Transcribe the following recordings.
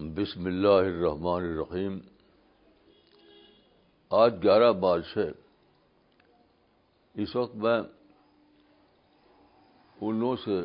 بسم اللہ الرحمن الرحیم۔ آج گیارہ مارچ ہے۔ اس وقت میں ان لوگوں سے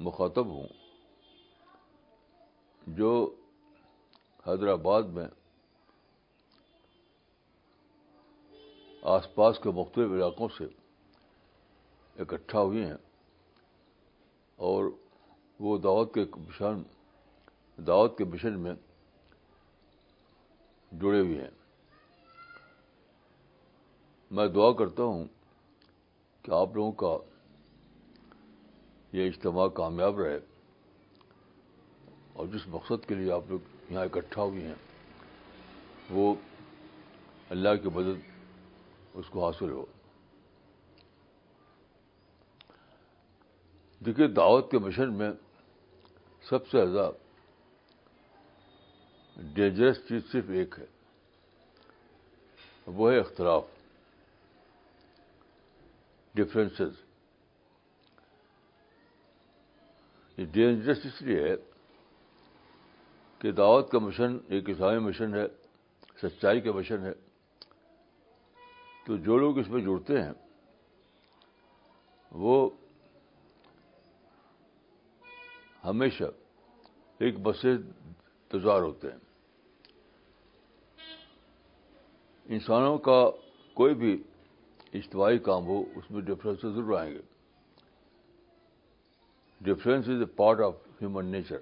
مخاطب ہوں، جو حیدرآباد میں آس پاس کے مختلف علاقوں سے اکٹھا ہوئے ہیں اور وہ دعوت کے مشن دعوت کے مشن میں جڑے ہوئے ہیں۔ میں دعا کرتا ہوں کہ آپ لوگوں کا یہ اجتماع کامیاب رہے اور جس مقصد کے لیے آپ لوگ یہاں اکٹھا ہوئے ہیں، وہ اللہ کی مدد اس کو حاصل ہو۔ دیکھیے، دعوت کے مشن میں سب سے زیادہ ڈینجرس چیز صرف ایک ہے۔ وہ ہے اختلاف ڈفرینسز یہ ڈینجرس اس لیے ہے کہ دعوت کا مشن ایک اسلامی مشن ہے، سچائی کا مشن ہے۔ تو جو لوگ اس میں جڑتے ہیں، وہ ہمیشہ ایک بسے تجار ہوتے ہیں۔ انسانوں کا کوئی بھی اجتماعی کام ہو، اس میں ڈفرینس ضرور آئیں گے۔ Difference is a part of human nature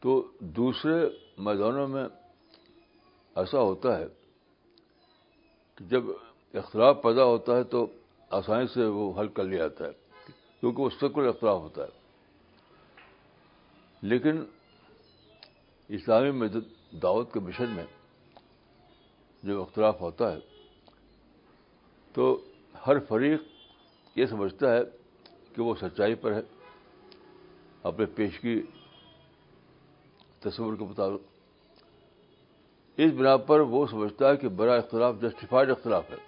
تو دوسرے میدانوں میں ایسا ہوتا ہے کہ جب اختلاف پیدا ہوتا ہے تو آسانی سے وہ حل کر لیا جاتا ہے۔ کیونکہ اس سے کوئی اختلاف ہوتا ہے۔ لیکن اسلامی میں دعوت کے مشن میں جب اختلاف ہوتا ہے تو ہر فریق یہ سمجھتا ہے کہ وہ سچائی پر ہے، اپنے پیش کی تصور کے مطابق۔ اس بنا پر وہ سمجھتا ہے کہ بڑا اختلاف جسٹیفائڈ اختلاف ہے۔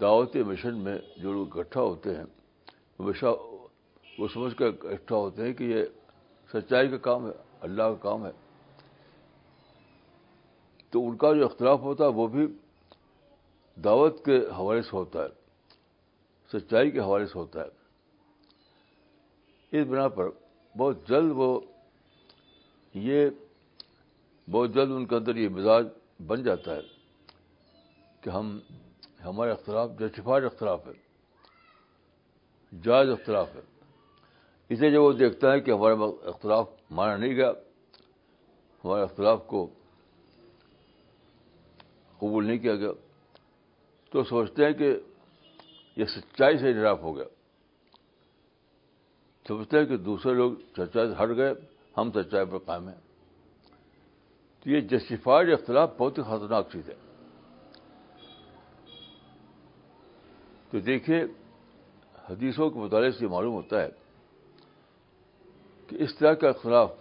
دعوت مشن میں جو لوگ اکٹھا ہوتے ہیں، ہمیشہ وہ سمجھ کر اکٹھا ہوتے ہیں کہ یہ سچائی کا کام ہے، اللہ کا کام ہے۔ تو ان کا جو اختلاف ہوتا ہے، وہ بھی دعوت کے حوالے سے ہوتا ہے، سچائی کے حوالے سے ہوتا ہے۔ اس بنا پر بہت جلد وہ یہ، بہت جلد ان کے اندر یہ مزاج بن جاتا ہے کہ ہم ہمارا اختلاف جسٹیفائڈ اختلاف ہے، جائز اختلاف ہے۔ اسے جب وہ دیکھتا ہے کہ ہمارا اختلاف مانا نہیں گیا، ہمارے اختلاف کو قبول نہیں کیا گیا، تو سوچتے ہیں کہ یہ سچائی سے انحراف ہو گیا۔ سمجھتے ہیں کہ دوسرے لوگ سچائی سے ہٹ گئے، ہم سچائی پر قائم ہیں۔ تو یہ جسٹیفائڈ اختلاف بہت ہی خطرناک چیز ہے۔ تو دیکھیے، حدیثوں کے مطالعے سے معلوم ہوتا ہے کہ اس طرح کا اختلاف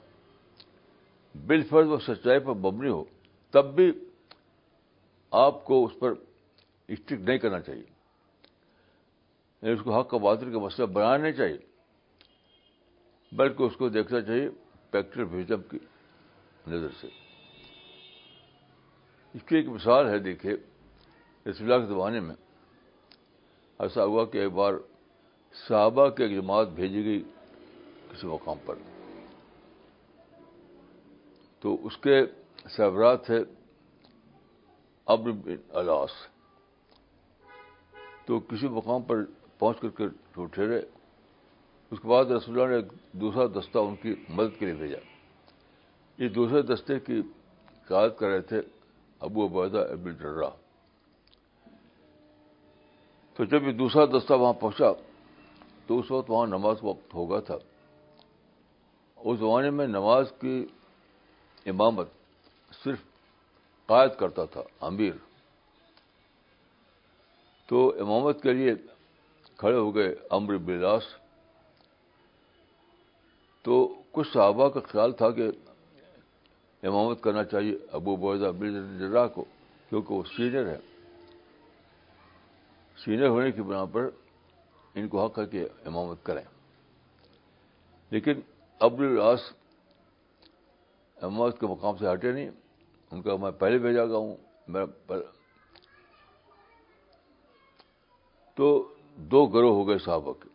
بال فرض و سچائی پر مبنی ہو، تب بھی آپ کو اس پر اسٹرک نہیں کرنا چاہیے۔ یعنی اس کو حق کا باطل کا مسئلہ بنانا نہیں چاہیے، بلکہ اس کو دیکھنا چاہیے پیکٹر پیکٹریزم کی نظر سے۔ اس کی ایک مثال ہے، دیکھیے اس اللہ کے زمانے میں ایسا ہوا کہ ایک بار صحابہ کی ایک جماعت بھیجی گئی کسی مقام پر۔ تو اس کے سربراہ تھے ابر بن الاس تو کسی مقام پر پہنچ کر کے تو ٹھہرے۔ اس کے بعد رسول اللہ نے ایک دوسرا دستہ ان کی مدد کے لیے بھیجا۔ یہ دوسرے دستے کی قیادت کر رہے تھے ابو عبیدہ ابن ڈرا تو جب یہ دوسرا دستہ وہاں پہنچا تو اس وقت وہاں نماز وقت ہو گیا تھا۔ اس زمانے میں نماز کی امامت صرف قائد کرتا تھا، امیر۔ تو امامت کے لیے کھڑے ہو گئے امر بلاس۔ تو کچھ صحابہ کا خیال تھا کہ امامت کرنا چاہیے، ابو بوزہ جرا کو، کیونکہ وہ سینئر ہے سینئر ہونے کی بنا پر ان کو حق ہے کہ امامت کریں۔ لیکن ابو العاص امامت کے مقام سے ہٹے نہیں۔ ان کا میں پہلے بھیجا گا ہوں۔ میرا تو دو گروہ ہو گئے صحابہ کے۔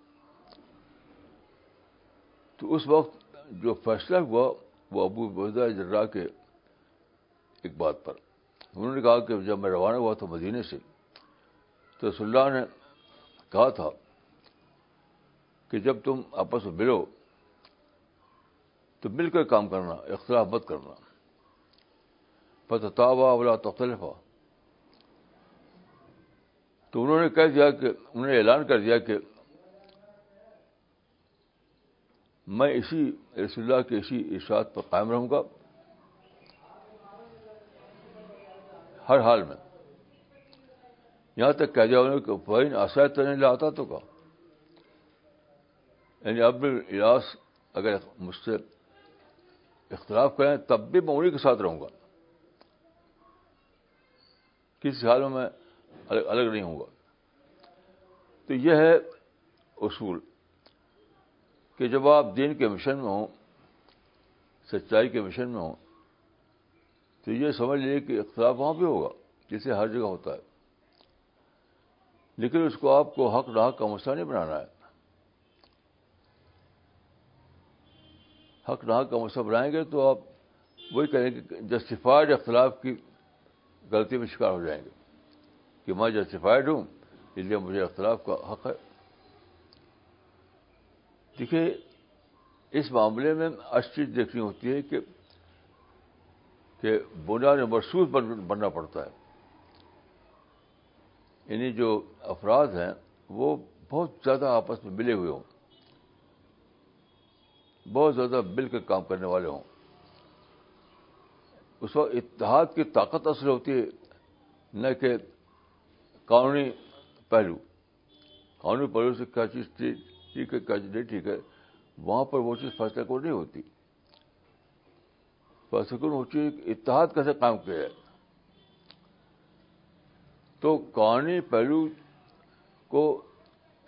تو اس وقت جو فیصلہ ہوا، وہ ابو بحدہ جرا کے ایک بات پر۔ انہوں نے کہا کہ جب میں روانہ ہوا تھا مدینے سے تو رسول اللہ نے کہا تھا کہ جب تم آپس میں ملو تو مل کر کام کرنا، اختلاف مت کرنا۔ پتوا اولا تختلف تو انہوں نے کہہ دیا کہ، انہوں نے اعلان کر دیا کہ میں اسی رسول اللہ کے اسی ارشاد پر قائم رہوں گا۔ ہر حال میں۔ یہاں تک کہہ دیا کہ بہن آسائد تو نہیں لاتا تو کہا یعنی اب الاس اگر مجھ سے اختلاف کریں تب بھی میں انہیں کے ساتھ رہوں گا۔ کسی حال میں میں الگ الگ نہیں ہوں گا۔ تو یہ ہے اصول کہ جب آپ دین کے مشن میں ہوں، سچائی کے مشن میں ہوں، تو یہ سمجھ لیجیے کہ اختلاف وہاں بھی ہوگا، جسے ہر جگہ ہوتا ہے۔ لیکن اس کو آپ کو حق نہ کا مسئلہ نہیں بنانا ہے۔ حق نہ کا مسئلہ بنائیں گے تو آپ وہی کہیں گے جسٹیفائڈ اختلاف کی غلطی میں شکار ہو جائیں گے کہ میں جسٹیفائڈ ہوں، اس لیے مجھے اختلاف کا حق ہے۔ دیکھیے، اس معاملے میں اچھی چیز دیکھنی ہوتی ہے کہ کہ بنیاد مرسوس بننا پڑتا ہے۔ یعنی جو افراد ہیں، وہ بہت زیادہ آپس میں ملے ہوئے ہوں۔ بہت زیادہ مل کے کام کرنے والے ہوں۔ اس وقت اتحاد کی طاقت اصل ہوتی ہے، نہ کہ قانونی پہلو۔ قانونی پہلو سے کیا چیز ٹھیک ہے، کیا چیز نہیں ٹھیک ہے، وہاں پر وہ چیز فیصلہ کو نہیں ہوتی۔ فیصلہ کون ہوتی اتحاد کیسے کام کیا جائے؟ تو قانونی پہلو کو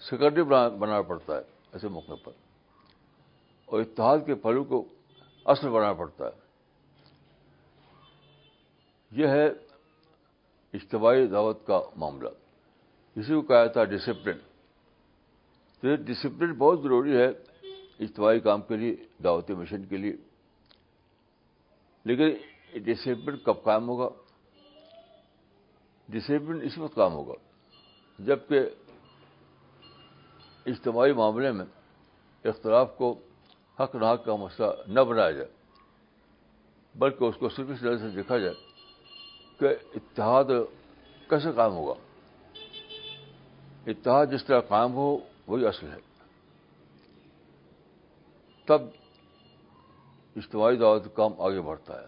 سیکرٹری بنانا پڑتا ہے ایسے موقع پر۔ اور اتحاد کے پہلو کو اصل بنانا پڑتا ہے۔ یہ ہے اجتماعی دعوت کا معاملہ۔ اسی کو کہا تھا ڈسپلن تو یہ ڈسپلن بہت ضروری ہے اجتماعی کام کے لیے، دعوتی مشن کے لیے۔ لیکن ڈسپلن کب قائم ہوگا؟ ڈسپلن اس وقت کام ہوگا۔ جبکہ اجتماعی معاملے میں اختلاف کو حق نہ کا مسئلہ نہ بنایا جائے، بلکہ اس کو صرف اس طرح سے دیکھا جائے کہ اتحاد کیسے قائم ہوگا۔ اتحاد جس طرح قائم ہو، وہی اصل ہے۔ تب اجتماعی دعوت کام آگے بڑھتا ہے۔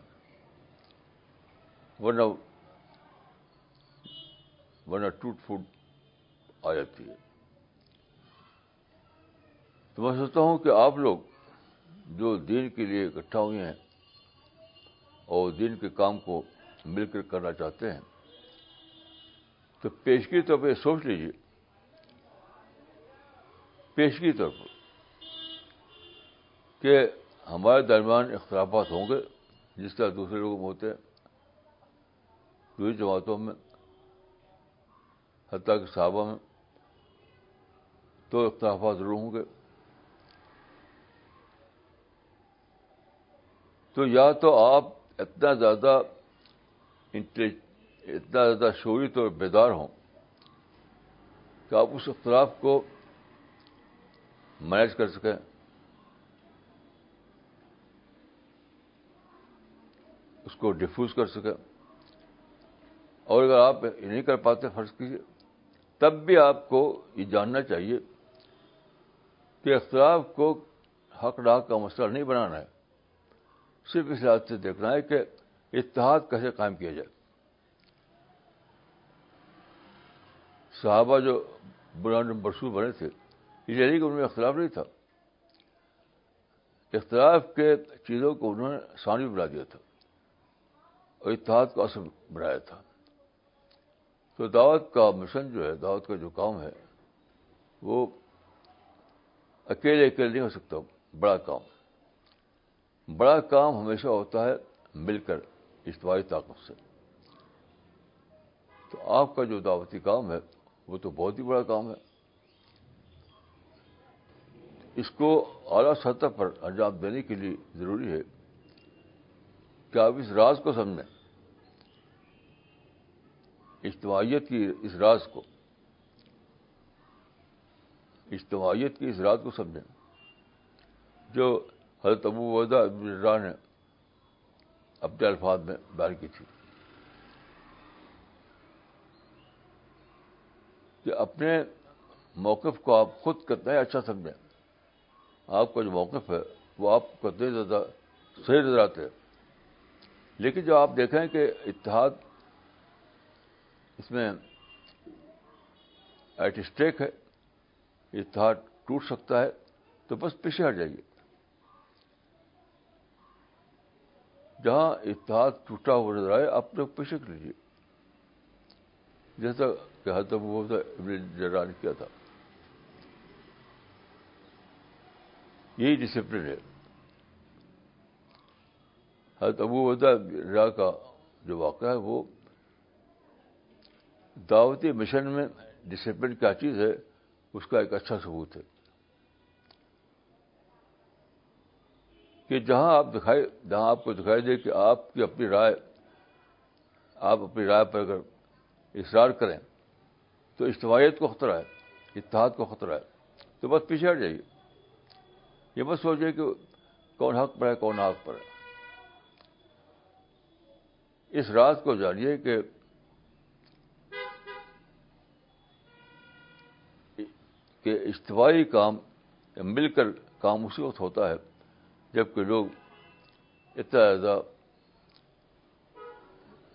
ورنہ ورنہ ٹوٹ پھوٹ آ جاتی ہے۔ تو میں سوچتا ہوں کہ آپ لوگ جو دین کے لیے اکٹھا ہوئے ہیں اور دین کے کام کو مل کر کرنا چاہتے ہیں، تو پیشگی طور پہ سوچ لیجیے پیشگی طور پر کہ ہمارے درمیان اختلافات ہوں گے، جس طرح دوسرے لوگوں میں ہوتے ہیں دوسری جماعتوں میں حتیٰ کہ صحابہ میں تو اختلافات ضرور ہوں گے۔ تو یا تو آپ اتنا زیادہ اتنا زیادہ شعوری طور بیدار ہوں کہ آپ اس اختلاف کو مینج کر سکیں۔ اس کو ڈفیوز کر سکیں۔ اور اگر آپ نہیں کر پاتے، فرض کیجیے تب بھی آپ کو یہ جاننا چاہیے کہ اختلاف کو حق ڈاک کا مسئلہ نہیں بنانا ہے، صرف اس لحاظ سے دیکھنا ہے کہ اتحاد کیسے قائم کیا جائے۔ صحابہ جو بران برسو بنے تھے، یہ یعنی کہ ان میں اختلاف نہیں تھا۔ اختلاف کے چیزوں کو انہوں نے ثانوی بنا دیا تھا اور اتحاد کو اصل بنایا تھا۔ تو دعوت کا مشن جو ہے، دعوت کا جو کام ہے، وہ اکیلے اکیلے نہیں ہو سکتا، بڑا کام بڑا کام ہمیشہ ہوتا ہے مل کر، اجتماعی طاقت سے۔ تو آپ کا جو دعوتی کام ہے، وہ تو بہت ہی بڑا کام ہے۔ اس کو اعلیٰ سطح پر انجام دینے کے لیے ضروری ہے کہ آپ اس راز کو سمجھیں۔ اجتماعیت کی اس راز کو۔ اجتماعیت کی اس راز کو سمجھیں۔ جو حضرت ابو ودا نے اپنے الفاظ میں بیان کی تھی کہ اپنے موقف کو آپ خود کتنا اچھا سمجھیں۔ آپ کا جو موقف ہے وہ آپ کو کتنے زیادہ صحیح نظر آتے ہیں۔ لیکن جب آپ دیکھیں کہ اتحاد اس میں ایٹ اسٹیک ہے اتحاد ٹوٹ سکتا ہے، تو بس پیچھے ہٹ جائیے۔ جہاں اتحاد ٹوٹا ہوا نظر آئے اپنے پیچھے کر لیجیے جیسا کہ حضرت وہ جرا نے کیا تھا۔ یہی ڈسپلن ہے۔ حضرت ابو ودا کا جو واقعہ ہے، وہ دعوتی مشن میں ڈسپلن کیا چیز ہے، اس کا ایک اچھا ثبوت ہے۔ کہ جہاں آپ دکھائی، جہاں آپ کو دکھائی دے کہ آپ کی اپنی رائے، آپ اپنی رائے پر اگر اصرار کریں، تو اجتماعیت کو خطرہ ہے، اتحاد کو خطرہ ہے۔ تو بس پیچھے ہٹ جائیے۔ یہ بس سوچیے کہ کون حق پر ہے، کون حق پر ہے۔ اس رات کو جانیے کہ کہ اجتماعی کام مل کر کام اسی وقت ہوتا ہے جبکہ لوگ اتنا زیادہ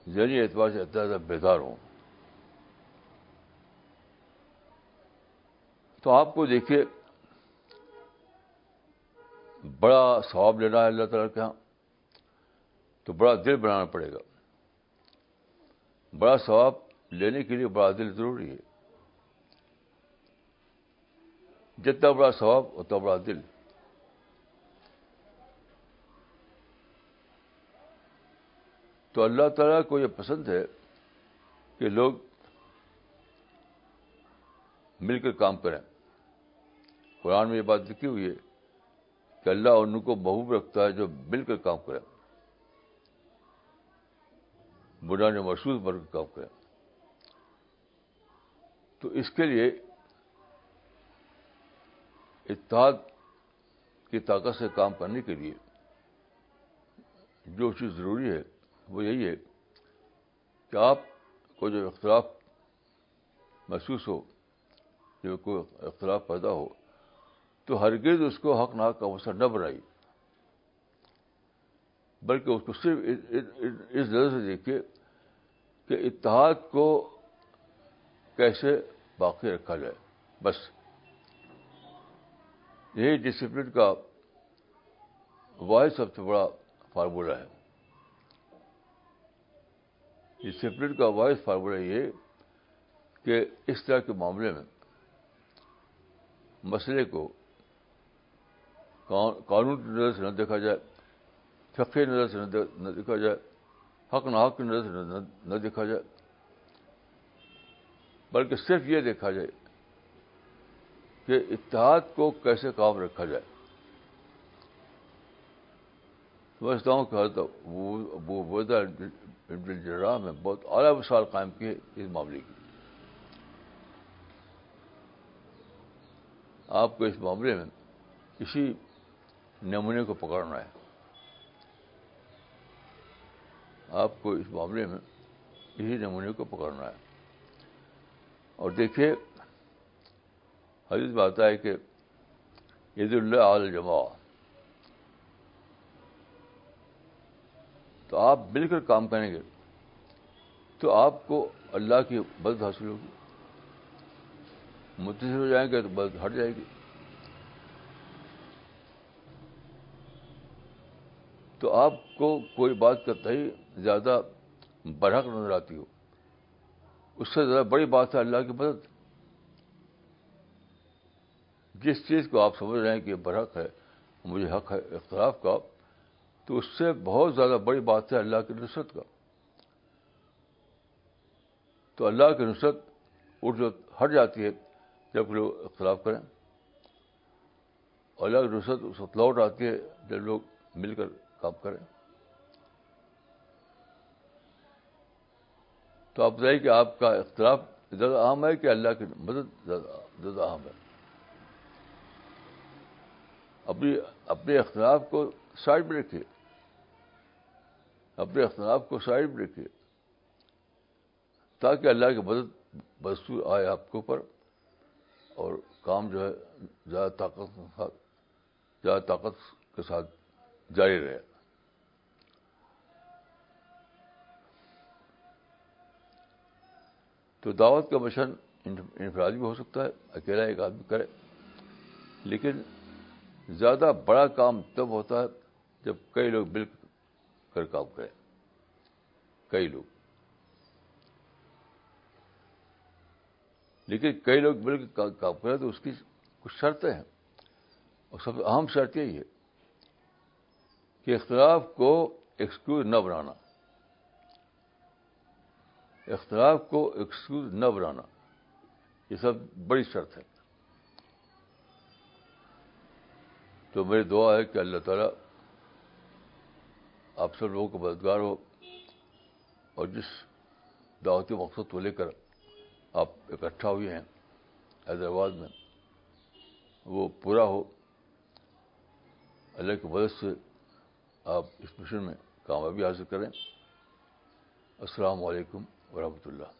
ذہنی اعتبار سے اتنا زیادہ بیدار ہوں۔ تو آپ کو دیکھیے، بڑا ثواب لینا ہے اللہ تعالیٰ کے یہاں تو بڑا دل بنانا پڑے گا۔ بڑا ثواب لینے کے لیے بڑا دل ضروری ہے۔ جتنا بڑا ثواب اتنا بڑا دل۔ تو اللہ تعالیٰ کو یہ پسند ہے کہ لوگ مل کر کام کریں۔ قرآن میں یہ بات لکھی ہوئی ہے کہ اللہ ان کو محبوب رکھتا ہے جو مل کر کام کریں۔ بنا نے محسوس بن کر کام کریں۔ تو اس کے لیے اتحاد کی طاقت سے کام کرنے کے لیے جو چیز ضروری ہے، وہ یہی ہے کہ آپ کو جو اختلاف محسوس ہو، جو کوئی اختلاف پیدا ہو، تو ہرگز اس کو حق ناک کا اوسر نہ بنائی بلکہ اس کو صرف اس نظر سے دیکھیے کہ اتحاد کو کیسے باقی رکھا جائے۔ بس۔ یہی ڈسپلن کا واحد سب سے بڑا فارمولہ ہے۔ ڈسپلن کا واحد فارمولہ یہ کہ اس طرح کے معاملے میں مسئلے کو قانون کی نظر سے نہ دیکھا جائے فقی نظر سے نہ دیکھا جائے، حق نہ حق کی نظر سے نہ دیکھا جائے، بلکہ صرف یہ دیکھا جائے کہ اتحاد کو کیسے کام رکھا جائے۔ سمجھتا ہوں کہ جرا میں بہت اعلیٰ مثال قائم کی اس معاملے کی۔ آپ کو اس معاملے میں کسی نمونے کو پکڑنا ہے۔ آپ کو اس معاملے میں اسی نمونے کو پکڑنا ہے۔ اور دیکھیے حدیث بات ہے کہ عید اللہ عال جمع تو آپ مل کر کام کریں گے۔ تو آپ کو اللہ کی مدد حاصل ہوگی۔ متصر ہو جائیں گے تو مدد ہٹ جائے گی۔ تو آپ کو کوئی بات کرتا ہی زیادہ برحق نظر آتی ہو۔ اس سے زیادہ بڑی بات ہے اللہ کی مدد۔ جس چیز کو آپ سمجھ رہے ہیں کہ برحق ہے، مجھے حق ہے اختلاف کا، تو اس سے بہت زیادہ بڑی بات ہے اللہ کی نصرت کا۔ تو اللہ کی نصرت اٹھ ہٹ جاتی ہے جب لوگ اختلاف کریں۔ اللہ کی نصرت اس وقت لوٹ آتی ہے جب لوگ مل کر کام کریں۔ تو آپ بتائیے کہ آپ کا اختلاف زیادہ عام ہے کہ اللہ کی مدد زیادہ عام ہے؟ اپنی، اپنے اختلاف کو سائڈ میں رکھیے اپنے اختلاف کو سائڈ میں رکھیے تاکہ اللہ کی مدد بستو آئے آپ کے اوپر اور کام جو ہے زیادہ طاقت کے ساتھ، زیادہ طاقت کے ساتھ جاری رہے۔ تو دعوت کا مشن انفرادی بھی ہو سکتا ہے، اکیلا ایک آدمی کرے، لیکن زیادہ بڑا کام تب ہوتا ہے جب کئی لوگ مل کر کام کریں۔ کئی لوگ۔ لیکن کئی لوگ مل کے کام کریں تو اس کی کچھ شرطیں ہیں۔ اور سب سے اہم شرط یہی ہے کہ اختلاف کو ایکسکیوز نہ بنانا۔ اختلاف کو ایکسکیوز نہ بنانا۔ یہ سب بڑی شرط ہے۔ تو میری دعا ہے کہ اللہ تعالیٰ آپ سب لوگوں کو مددگار ہو اور جس دعوتی مقصد کو لے کر آپ اکٹھا ہوئے ہیں، حیدرآباد میں، وہ پورا ہو، اللہ کی مدد سے آپ اس مشن میں کامیابی حاصل کریں۔ السلام علیکم ورحمۃ اللہ۔